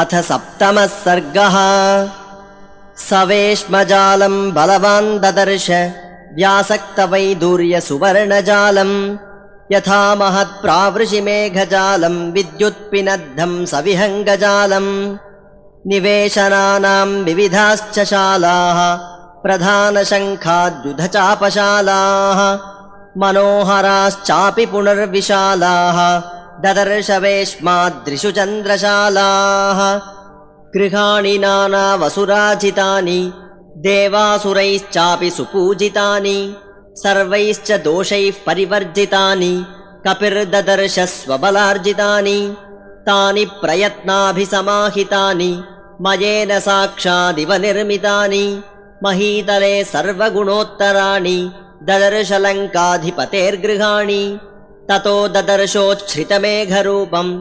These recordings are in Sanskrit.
अथ सप्तमः सर्गः। सवेश्मजालम् बलवान् ददर्श व्यासक्तवैदूर्यसुवर्णजालम् यथा महत्प्रावृषिमेघजालम् विद्युत्पिनद्धम् सविहङ्गजालम् निवेशनानाम् विविधाश्च शालाः प्रधानशङ्खाद्युधचापशालाः मनोहराश्चापि पुनर्विशालाः ददर्शवेश्मादृशु चन्द्रशालाः। गृहाणि नानावसुराजितानि देवासुरैश्चापि सुपूजितानि सर्वैश्च दोषैः परिवर्जितानि कपिर्ददर्श स्वबलार्जितानि तानि प्रयत्नाभिसमाहितानि मयेन साक्षादिव निर्मितानि महीतले सर्वगुणोत्तराणि ददर्शलङ्काधिपतेर्गृहाणि ततो ददर्शोच्छ्रितमेघरूपम्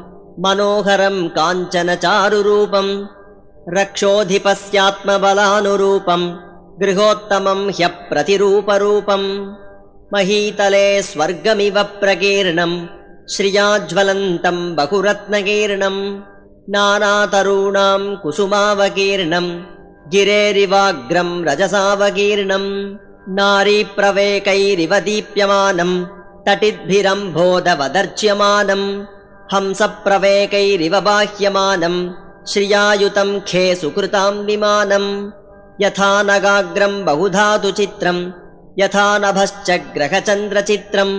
मनोहरम् काञ्चन चारुरूपम् रक्षोऽधिपस्यात्मबलानुरूपम् गृहोत्तमम् ह्यप्रतिरूपरूपम्। महीतले स्वर्गमिव प्रकीर्णम् श्रियाज्वलन्तम् बहुरत्नकीर्णम् नानातरूणाम् कुसुमावकीर्णम् गिरेरिवाग्रम् रजसावकीर्णम् नारीप्रवेकैरिव दीप्यमानम् तटिद्भिरम्भोदवदर्च्यमानम् हंसप्रवेकैरिव बाह्यमानम् श्रियायुतम् खे सुकृताम् विमानम् यथा नगाग्रम् बहुधातु चित्रम् यथा नभश्च ग्रहचन्द्रचित्रम्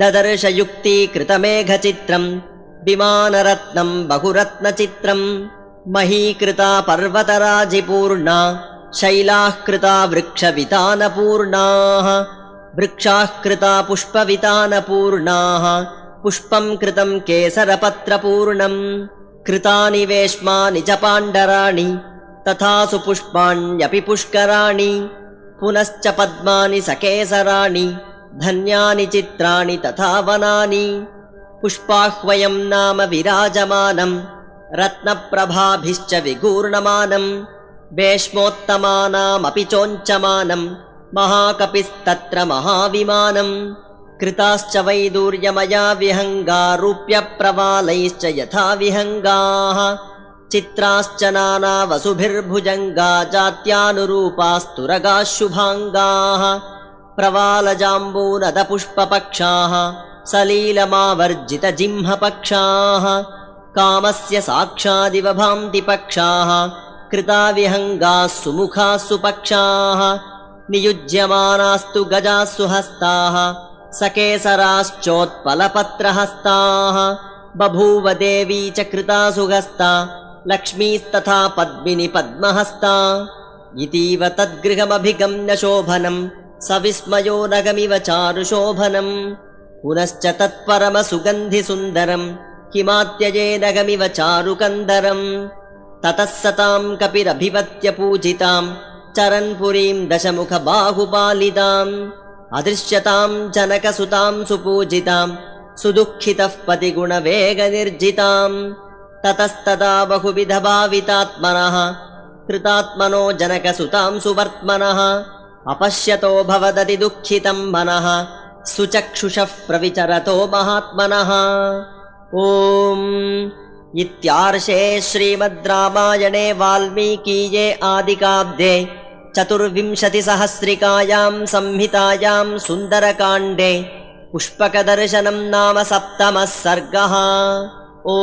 ददर्शयुक्तीकृतमेघचित्रम् विमानरत्नम् बहुरत्नचित्रम् महीकृता पर्वतराजिपूर्णा शैलाः कृता वृक्षवितानपूर्णाः वृक्षाः कृता पुष्पवितानपूर्णाः। पुष्पम् कृतम् केसरपत्रपूर्णम्। कृतानि वेश्मानि च पाण्डराणि तथा सुपुष्पाण्यपि पुष्कराणि। पुनश्च पद्मानि सकेसराणि धन्यानि चित्राणि तथा वनानि। पुष्पाह्वयम् नाम विराजमानम्। रत्नप्रभाभिश्च विगूर्णमानम्। वेश्मोत्तमानामपि चोञ्चमानम् महाकपिस्तत्र महाविमानम् कृताश्च वैदूर्यमया विहङ्गारूप्यप्रवालैश्च यथा विहङ्गाः चित्राश्च नानावसुभिर्भुजङ्गा जात्यानुरूपास्तुरगाः शुभाङ्गाः प्रवालजाम्बूनदपुष्पपक्षाः सलीलमावर्जितजिह्मपक्षाः कामस्य साक्षादिव भान्ति पक्षाः कृता सुमुखाः सुपक्षाः नियुज्यमानास्तु गजाः सुहस्ताः सकेसराश्चोत्पलपत्रहस्ताः बभूव देवी च कृता सुहस्ता लक्ष्मीस्तथा पद्मिनि पद्महस्ता। इतीव तद्गृहमभिगम्य शोभनम् सविस्मयो नगमिव चारुशोभनम्। पुनश्च तत्परमसुगन्धिसुन्दरम् हिमात्यजेनगमिव चारुकन्दरम्। ततः सताम् कपिरभिवत्य पूजिताम् चरन्पुरीम् दशमुखबाहुपालिताम् अदृश्यताम् जनकसुताम् सुपूजिताम् सुदुःखितः पतिगुणवेगनिर्जिताम् ततस्तदा बहुविधभावितात्मनः कृतात्मनो जनकसुताम् सुवर्त्मनः अपश्यतो भवदति दुःखितम् मनः सुचक्षुषः प्रविचरतो महात्मनः। ॐ इत्यार्षे श्रीमद् रामायणे वाल्मीकीये आदिकाब्दे चतुर्विंशतिसहस्रिकायाम् संहितायाम् सुन्दरकाण्डे पुष्पकदर्शनम् नाम सप्तमः सर्गः। ॐ